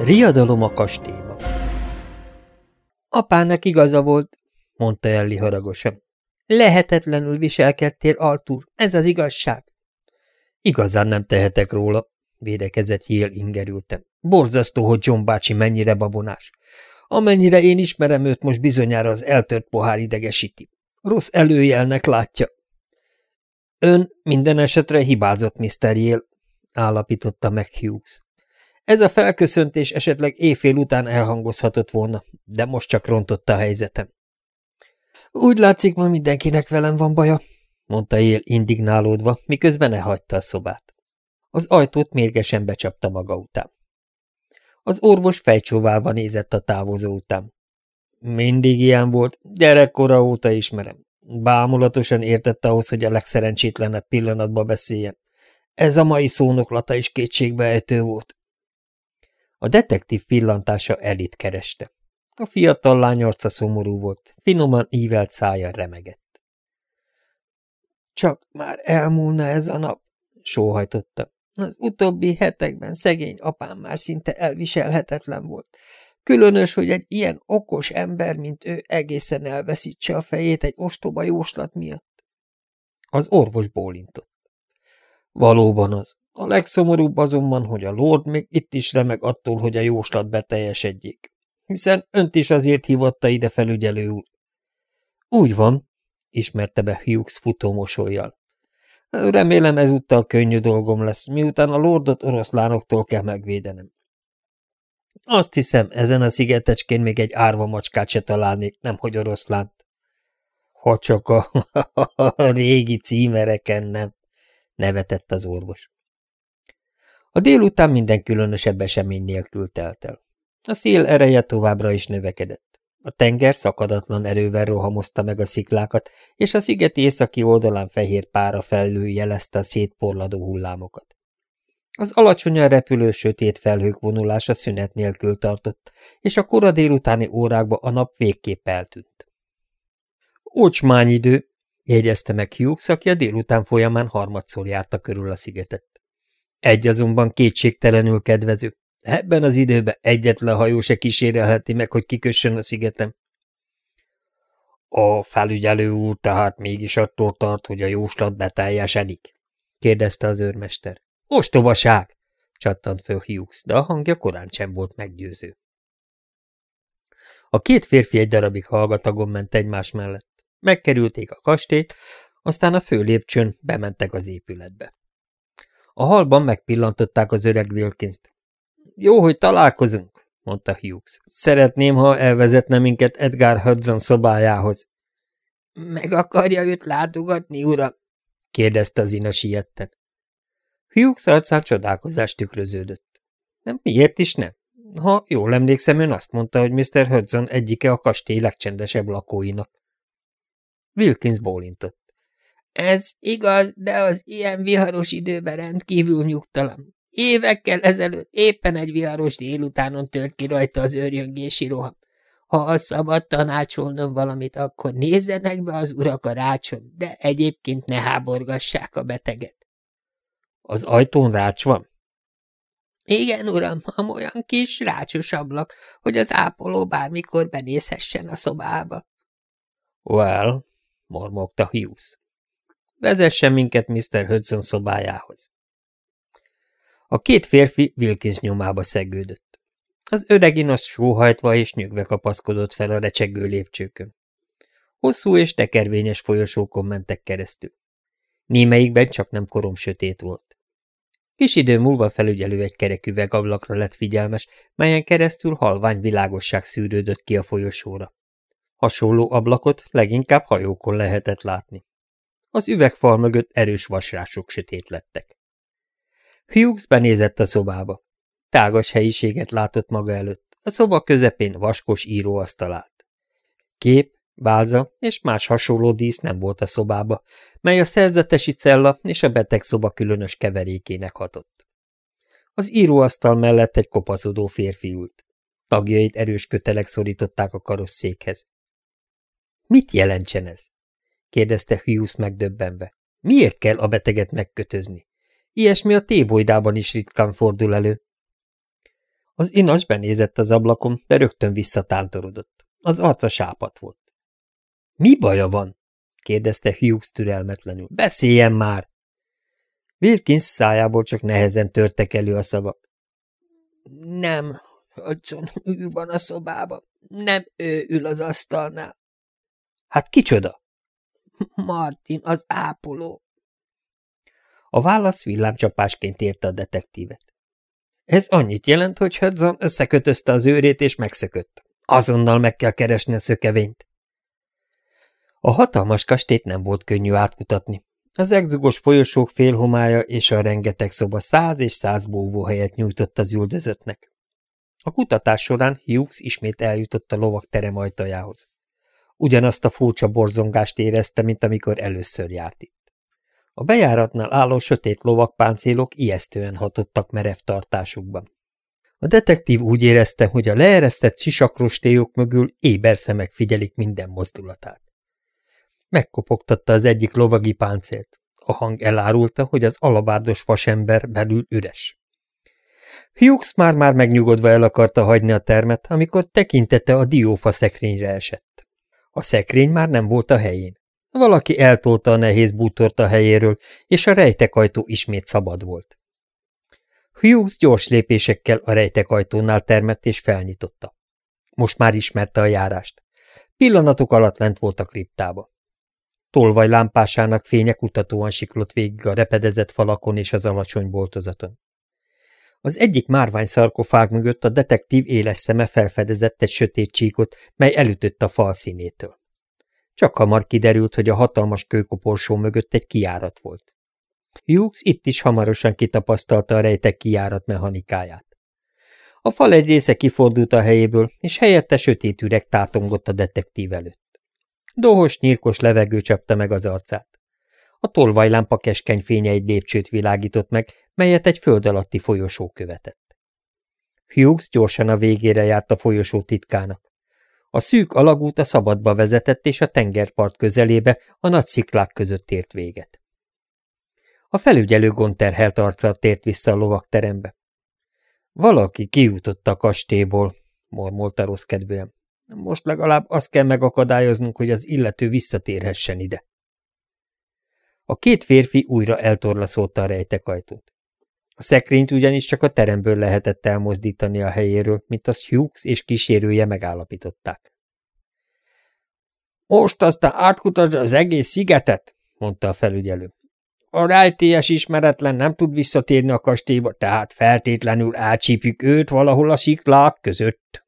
Riadalom a kastélyba Apának igaza volt, mondta Elli haragosan. Lehetetlenül viselkedtél, Artur, ez az igazság. Igazán nem tehetek róla, védekezett Jél ingerültem. Borzasztó, hogy John bácsi mennyire babonás. Amennyire én ismerem őt, most bizonyára az eltört pohár idegesíti. Rossz előjelnek látja. Ön minden esetre hibázott, Mr. Yale, állapította meg Hughes. Ez a felköszöntés esetleg éjfél után elhangozhatott volna, de most csak rontotta a helyzetem. Úgy látszik, ma mindenkinek velem van baja, mondta Él indignálódva, miközben elhagyta a szobát. Az ajtót mérgesen becsapta maga után. Az orvos fejcsóválva nézett a távozó után. Mindig ilyen volt, gyerekkora óta ismerem. Bámulatosan értette ahhoz, hogy a legszerencsétlenebb pillanatba beszéljen. Ez a mai szónoklata is kétségbeejtő volt. A detektív pillantása elit kereste. A fiatal lány arca szomorú volt, finoman ívelt szája remegett. Csak már elmúlna ez a nap, sóhajtotta. Az utóbbi hetekben szegény apám már szinte elviselhetetlen volt. Különös, hogy egy ilyen okos ember, mint ő, egészen elveszítse a fejét egy ostoba jóslat miatt. Az orvos bólintott. Valóban az. A legszomorúbb azonban, hogy a lord még itt is remeg attól, hogy a jóslat beteljesedjék. Hiszen önt is azért hívatta ide felügyelő úr. Úgy van, ismerte be Hughes futómosolyjal. Remélem ezúttal könnyű dolgom lesz, miután a lordot oroszlánoktól kell megvédenem. Azt hiszem, ezen a szigetecskén még egy árva macskát se találnék, nemhogy oroszlánt. Ha csak a, a régi címereken nem, nevetett az orvos. A délután minden különösebb esemény nélkül telt el. A szél ereje továbbra is növekedett. A tenger szakadatlan erővel rohamozta meg a sziklákat, és a sziget északi oldalán fehér pára fellő jelezte a szétporladó hullámokat. Az alacsonyan repülő sötét felhők vonulása szünet nélkül tartott, és a kora délutáni órákba a nap végképp eltűnt. Ocsmány idő, jegyezte meg Hughes, aki a délután folyamán harmadszor járta körül a szigetet. Egy azonban kétségtelenül kedvező. Ebben az időben egyetlen hajó se kísérelheti meg, hogy kikössön a szigetem. A felügyelő úr tehát mégis attól tart, hogy a jóslat beteljesedik? kérdezte az őrmester. Ostobaság! csattant föl Hughes, de a hangja korán sem volt meggyőző. A két férfi egy darabig hallgatagon ment egymás mellett. Megkerülték a kastélyt, aztán a fő lépcsőn bementek az épületbe. A halban megpillantották az öreg Wilkins-t. Jó, hogy találkozunk, mondta Hughes. Szeretném, ha elvezetne minket Edgar Hudson szobájához. Meg akarja őt látogatni, uram? kérdezte az ina sietten. Hughes arcán csodálkozást tükröződött. Nem, miért is nem? Ha jól emlékszem, ön azt mondta, hogy Mr. Hudson egyike a kastély legcsendesebb lakóinak. Wilkins bólintott. Ez igaz, de az ilyen viharos időben rendkívül nyugtalan. Évekkel ezelőtt éppen egy viharos délutánon tört ki rajta az őrjöngési roham. Ha szabad tanácsolnom valamit, akkor nézzenek be az urak a rácson, de egyébként ne háborgassák a beteget. Az ajtón rács van? Igen, uram, olyan kis rácsos ablak, hogy az ápoló bármikor benézhessen a szobába. Well, mormogta Hughes. Vezessen minket Mr. Hudson szobájához. A két férfi Wilkins nyomába szegődött. Az öreg inos sóhajtva és nyögve kapaszkodott fel a recsegő lépcsőkön. Hosszú és tekervényes folyosókon mentek keresztül. Némelyikben csak nem korom sötét volt. Kis idő múlva felügyelő egy kerek üvegablakra lett figyelmes, melyen keresztül halvány világosság szűrődött ki a folyosóra. Hasonló ablakot leginkább hajókon lehetett látni. Az üvegfal mögött erős vasrások sötét lettek. Hughes benézett a szobába. Tágas helyiséget látott maga előtt. A szoba közepén vaskos íróasztal állt. Kép, báza és más hasonló dísz nem volt a szobába, mely a szerzetesi cella és a beteg szoba különös keverékének hatott. Az íróasztal mellett egy kopaszodó férfi ült. Tagjait erős kötelek szorították a karosszékhez. Mit jelentsen ez? Kérdezte Hughes megdöbbenve. Miért kell a beteget megkötözni? Ilyesmi a tébolydában is ritkán fordul elő. Az inas benézett az ablakon, de rögtön visszatántorodott. Az arca sápat volt. – Mi baja van? – kérdezte Hughes türelmetlenül. – Beszéljen már! Wilkins szájából csak nehezen törtek elő a szavak. – Nem, Hudson ő van a szobában. Nem ő ül az asztalnál. – Hát kicsoda? – Martin, az ápoló. A válasz villámcsapásként érte a detektívet. Ez annyit jelent, hogy Hudson összekötözte az őrét és megszökött. Azonnal meg kell keresni a szökevényt. A hatalmas kastélyt nem volt könnyű átkutatni. Az egzugos folyosók félhomája és a rengeteg szoba száz és száz búvóhelyet nyújtott az üldözöttnek. A kutatás során Hughes ismét eljutott a lovak terem ajtajához. Ugyanazt a furcsa borzongást érezte, mint amikor először járt itt. A bejáratnál álló sötét lovakpáncélok ijesztően hatottak merev tartásukban. A detektív úgy érezte, hogy a leeresztett sisakrostélyok mögül éber szemek figyelik minden mozdulatát. Megkopogtatta az egyik lovagi páncélt. A hang elárulta, hogy az alabárdos vasember belül üres. Hughes már-már megnyugodva el akarta hagyni a termet, amikor tekintete a diófa szekrényre esett. A szekrény már nem volt a helyén. Valaki eltolta a nehéz bútort a helyéről, és a rejtekajtó ismét szabad volt. Hughes gyors lépésekkel a rejtekajtónál termett és felnyitotta. Most már ismerte a járást. Pillanatok alatt lent volt a kriptába. Tolvaj lámpásának fénye kutatóan siklott végig a repedezett falakon és az alacsony boltozaton. Az egyik márvány szarkofág mögött a detektív éles szeme felfedezett egy sötét csíkot, mely elütött a fal színétől. Csak hamar kiderült, hogy a hatalmas kőkoporsó mögött egy kiárat volt. Hughes itt is hamarosan kitapasztalta a rejtek kiárat mechanikáját. A fal egy része kifordult a helyéből, és helyette sötét üreg tátongott a detektív előtt. Dohos, nyírkos levegő csapta meg az arcát. A tolvajlámpa keskeny fénye egy lépcsőt világított meg, melyet egy föld alatti folyosó követett. Hughes gyorsan a végére járt a folyosó titkának. A szűk alagút a szabadba vezetett, és a tengerpart közelébe a nagy sziklák között ért véget. A felügyelő gonterhelt arccal tért vissza a lovakterembe. Valaki kijutott a kastélyból, mormolta rossz kedvűen. Most legalább azt kell megakadályoznunk, hogy az illető visszatérhessen ide. A két férfi újra eltorlaszolta a rejtekajtót. A szekrényt ugyanis csak a teremből lehetett elmozdítani a helyéről, mint az Hughes és kísérője megállapították. Most aztán átkutasd az egész szigetet, mondta a felügyelő. A rejtélyes ismeretlen nem tud visszatérni a kastélyba, tehát feltétlenül elcsípjük őt valahol a sziklák között.